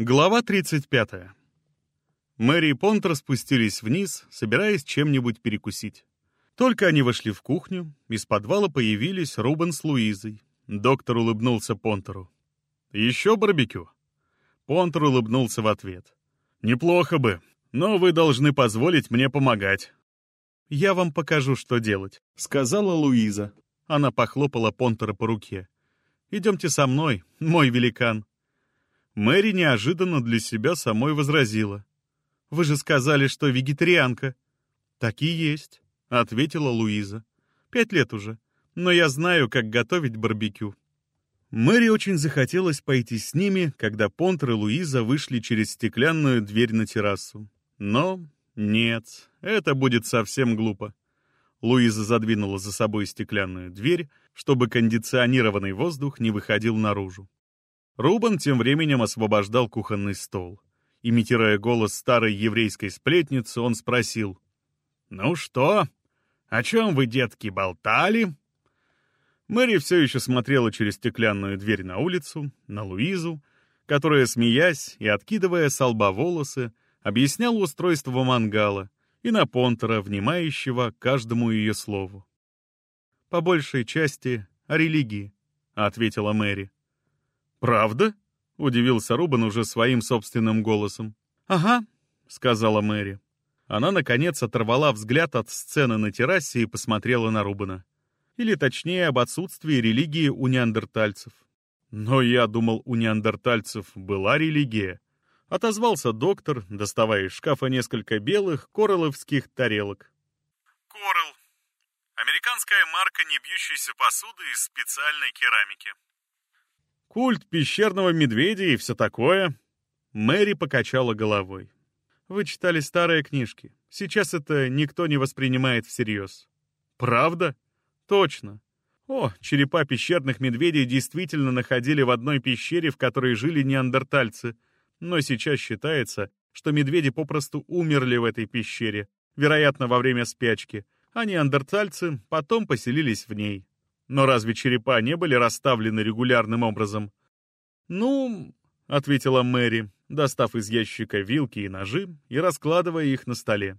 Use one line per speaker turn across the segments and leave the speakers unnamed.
Глава 35. Мэри и Понтер спустились вниз, собираясь чем-нибудь перекусить. Только они вошли в кухню, из подвала появились Рубен с Луизой. Доктор улыбнулся Понтеру. «Еще барбекю?» Понтер улыбнулся в ответ. «Неплохо бы, но вы должны позволить мне помогать». «Я вам покажу, что делать», — сказала Луиза. Она похлопала Понтера по руке. «Идемте со мной, мой великан». Мэри неожиданно для себя самой возразила. «Вы же сказали, что вегетарианка». «Так и есть», — ответила Луиза. «Пять лет уже, но я знаю, как готовить барбекю». Мэри очень захотелось пойти с ними, когда Понтер и Луиза вышли через стеклянную дверь на террасу. Но нет, это будет совсем глупо. Луиза задвинула за собой стеклянную дверь, чтобы кондиционированный воздух не выходил наружу. Рубан тем временем освобождал кухонный стол. Имитируя голос старой еврейской сплетницы, он спросил. «Ну что, о чем вы, детки, болтали?» Мэри все еще смотрела через стеклянную дверь на улицу, на Луизу, которая, смеясь и откидывая с лба волосы, объясняла устройство мангала, и на Понтера, внимающего каждому ее слову. «По большей части о религии», — ответила Мэри. «Правда?» — удивился Рубан уже своим собственным голосом. «Ага», — сказала Мэри. Она, наконец, оторвала взгляд от сцены на террасе и посмотрела на Рубана. Или, точнее, об отсутствии религии у неандертальцев. Но я думал, у неандертальцев была религия. Отозвался доктор, доставая из шкафа несколько белых короловских тарелок.
Корал. Американская марка небьющейся посуды из специальной керамики
культ пещерного медведя и все такое». Мэри покачала головой. «Вы читали старые книжки. Сейчас это никто не воспринимает всерьез». «Правда? Точно. О, черепа пещерных медведей действительно находили в одной пещере, в которой жили неандертальцы. Но сейчас считается, что медведи попросту умерли в этой пещере, вероятно, во время спячки, а неандертальцы потом поселились в ней. Но разве черепа не были расставлены регулярным образом? «Ну...» — ответила Мэри, достав из ящика вилки и ножи и раскладывая их на столе.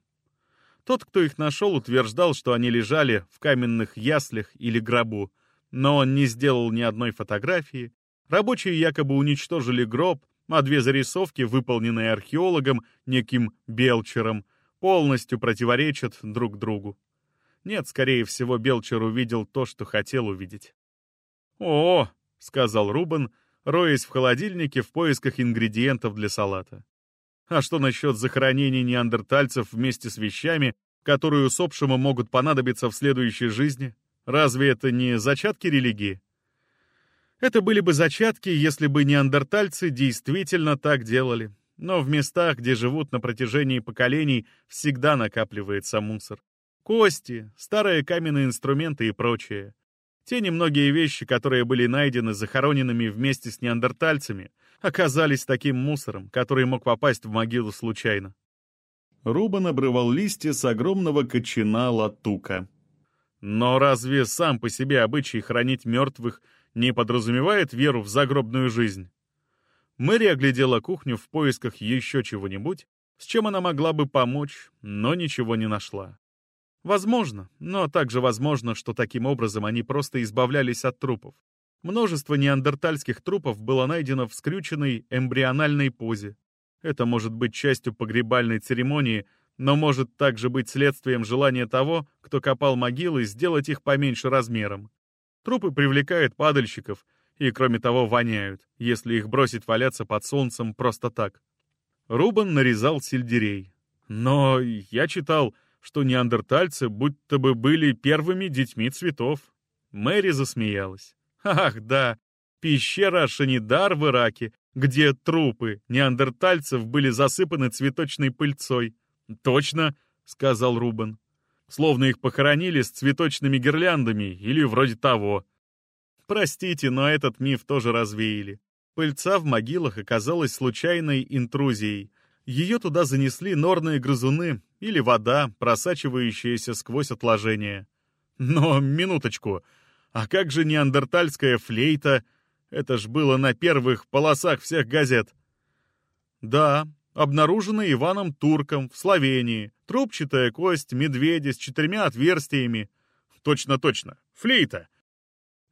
Тот, кто их нашел, утверждал, что они лежали в каменных яслях или гробу, но он не сделал ни одной фотографии. Рабочие якобы уничтожили гроб, а две зарисовки, выполненные археологом, неким Белчером, полностью противоречат друг другу. Нет, скорее всего, Белчер увидел то, что хотел увидеть. «О!» — сказал Рубен, роясь в холодильнике в поисках ингредиентов для салата. А что насчет захоронений неандертальцев вместе с вещами, которые усопшему могут понадобиться в следующей жизни? Разве это не зачатки религии? Это были бы зачатки, если бы неандертальцы действительно так делали. Но в местах, где живут на протяжении поколений, всегда накапливается мусор. Кости, старые каменные инструменты и прочее. Те немногие вещи, которые были найдены захороненными вместе с неандертальцами, оказались таким мусором, который мог попасть в могилу случайно. Рубан обрывал листья с огромного кочана латука. Но разве сам по себе обычай хранить мертвых не подразумевает веру в загробную жизнь? Мэри оглядела кухню в поисках еще чего-нибудь, с чем она могла бы помочь, но ничего не нашла. Возможно, но также возможно, что таким образом они просто избавлялись от трупов. Множество неандертальских трупов было найдено в скрюченной эмбриональной позе. Это может быть частью погребальной церемонии, но может также быть следствием желания того, кто копал могилы, сделать их поменьше размером. Трупы привлекают падальщиков и, кроме того, воняют, если их бросить валяться под солнцем просто так. Рубан нарезал сельдерей. Но я читал, что неандертальцы будто бы были первыми детьми цветов. Мэри засмеялась. Ах, да, пещера Шанидар в Ираке, где трупы неандертальцев были засыпаны цветочной пыльцой. Точно, сказал Рубен. Словно их похоронили с цветочными гирляндами или вроде того. Простите, но этот миф тоже развеяли. Пыльца в могилах оказалась случайной интрузией. Ее туда занесли норные грызуны, или вода, просачивающаяся сквозь отложения. Но, минуточку, а как же неандертальская флейта? Это ж было на первых полосах всех газет. Да, обнаружена Иваном Турком в Словении. Трубчатая кость медведя с четырьмя отверстиями. Точно-точно. Флейта.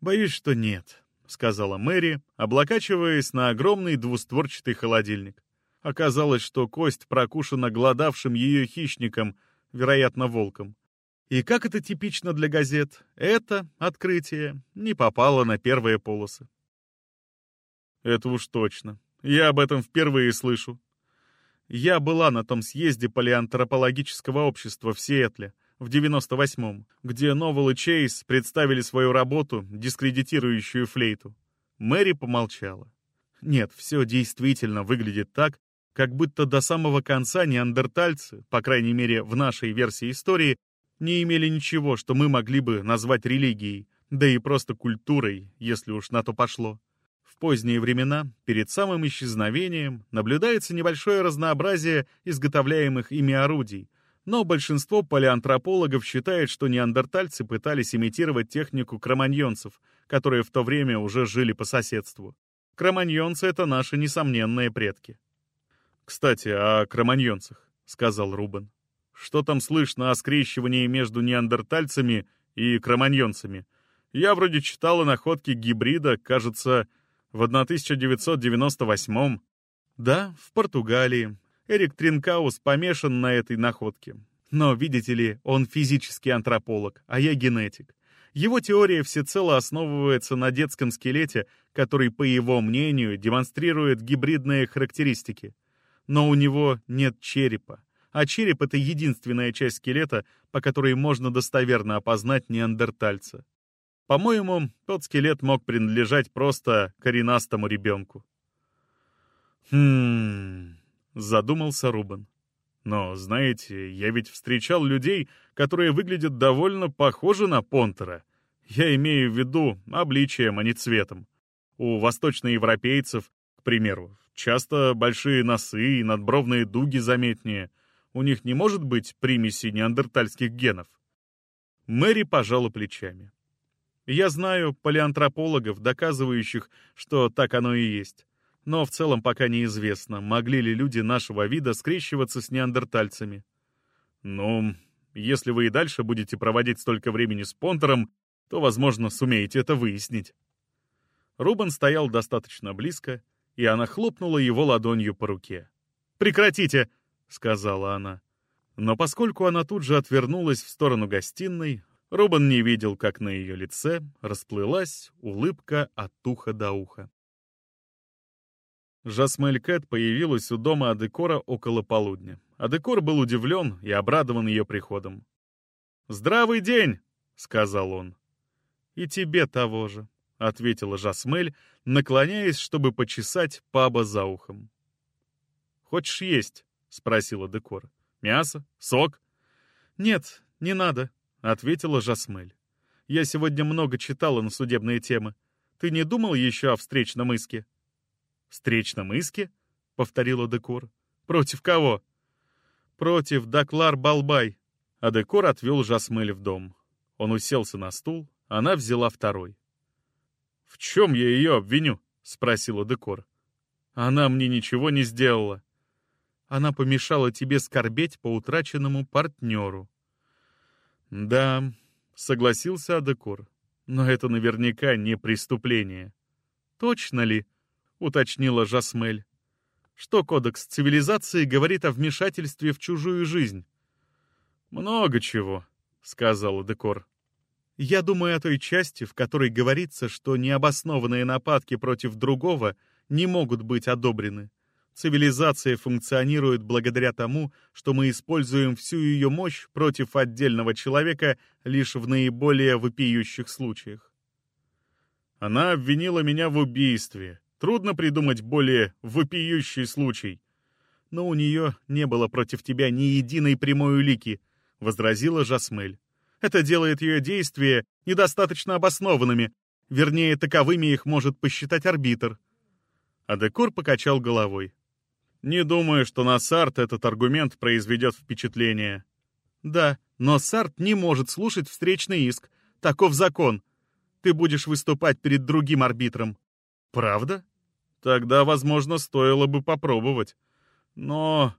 Боюсь, что нет, сказала Мэри, облокачиваясь на огромный двустворчатый холодильник. Оказалось, что кость прокушена голодавшим ее хищником, вероятно, волком. И как это типично для газет, это открытие не попало на первые полосы. Это уж точно. Я об этом впервые слышу. Я была на том съезде палеантропологического общества в Сиэтле в 98-м, где Новел и Чейз представили свою работу, дискредитирующую флейту. Мэри помолчала. Нет, все действительно выглядит так, как будто до самого конца неандертальцы, по крайней мере в нашей версии истории, не имели ничего, что мы могли бы назвать религией, да и просто культурой, если уж на то пошло. В поздние времена, перед самым исчезновением, наблюдается небольшое разнообразие изготовляемых ими орудий, но большинство палеантропологов считает, что неандертальцы пытались имитировать технику кроманьонцев, которые в то время уже жили по соседству. Кроманьонцы — это наши несомненные предки. «Кстати, о кроманьонцах», — сказал Рубен. «Что там слышно о скрещивании между неандертальцами и кроманьонцами? Я вроде читал о находке гибрида, кажется, в 1998 Да, в Португалии. Эрик Тринкаус помешан на этой находке. Но, видите ли, он физический антрополог, а я генетик. Его теория всецело основывается на детском скелете, который, по его мнению, демонстрирует гибридные характеристики. Но у него нет черепа. А череп — это единственная часть скелета, по которой можно достоверно опознать неандертальца. По-моему, тот скелет мог принадлежать просто коренастому ребенку. «Хм...» — задумался Рубен. «Но, знаете, я ведь встречал людей, которые выглядят довольно похожи на Понтера. Я имею в виду обличием, а не цветом. У восточноевропейцев, к примеру, часто большие носы и надбровные дуги заметнее. У них не может быть примеси неандертальских генов?» Мэри пожала плечами. Я знаю палеантропологов, доказывающих, что так оно и есть. Но в целом пока неизвестно, могли ли люди нашего вида скрещиваться с неандертальцами. Ну, если вы и дальше будете проводить столько времени с Понтером, то, возможно, сумеете это выяснить. Рубен стоял достаточно близко, и она хлопнула его ладонью по руке. «Прекратите!» — сказала она. Но поскольку она тут же отвернулась в сторону гостиной, Рубан не видел, как на ее лице расплылась улыбка от уха до уха. Жасмель Кэт появилась у дома Адекора около полудня. Адекор был удивлен и обрадован ее приходом. «Здравый день!» — сказал он. «И тебе того же», — ответила Жасмель, наклоняясь, чтобы почесать паба за ухом. «Хочешь есть?» — спросила Декор. «Мясо? Сок?» «Нет, не надо», — ответила Жасмель. «Я сегодня много читала на судебные темы. Ты не думал еще о встречном иске?» «Встречном иске?» — повторила Декор. «Против кого?» «Против Даклар Балбай». А Декор отвел Жасмель в дом. Он уселся на стул, она взяла второй. «В чем я ее обвиню?» — спросила Декор. «Она мне ничего не сделала. Она помешала тебе скорбеть по утраченному партнеру», «Да», — согласился Адекор, — «но это наверняка не преступление». «Точно ли?» — уточнила Жасмель. «Что кодекс цивилизации говорит о вмешательстве в чужую жизнь?» «Много чего», — сказал Адекор. «Я думаю о той части, в которой говорится, что необоснованные нападки против другого не могут быть одобрены. Цивилизация функционирует благодаря тому, что мы используем всю ее мощь против отдельного человека лишь в наиболее вопиющих случаях. Она обвинила меня в убийстве. Трудно придумать более вопиющий случай. Но у нее не было против тебя ни единой прямой улики, — возразила Жасмель. Это делает ее действия недостаточно обоснованными, вернее, таковыми их может посчитать арбитр. Адекор покачал головой. Не думаю, что на Сарт этот аргумент произведет впечатление. Да, но Сарт не может слушать встречный иск. Таков закон. Ты будешь выступать перед другим арбитром. Правда? Тогда, возможно, стоило бы попробовать. Но...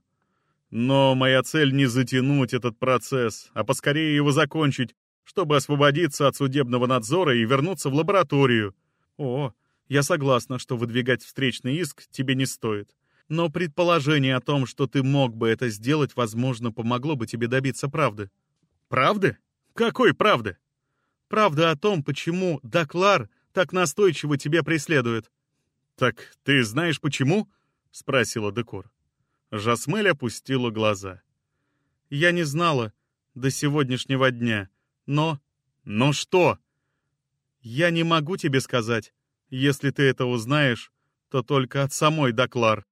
Но моя цель не затянуть этот процесс, а поскорее его закончить, чтобы освободиться от судебного надзора и вернуться в лабораторию. О, я согласна, что выдвигать встречный иск тебе не стоит. Но предположение о том, что ты мог бы это сделать, возможно, помогло бы тебе добиться правды. Правды? Какой правды? Правда о том, почему Доклар так настойчиво тебя преследует. Так ты знаешь почему? спросила Декор. Жасмель опустила глаза. Я не знала до сегодняшнего дня, но... Но что? Я не могу тебе сказать. Если ты это узнаешь, то только от самой Доклар.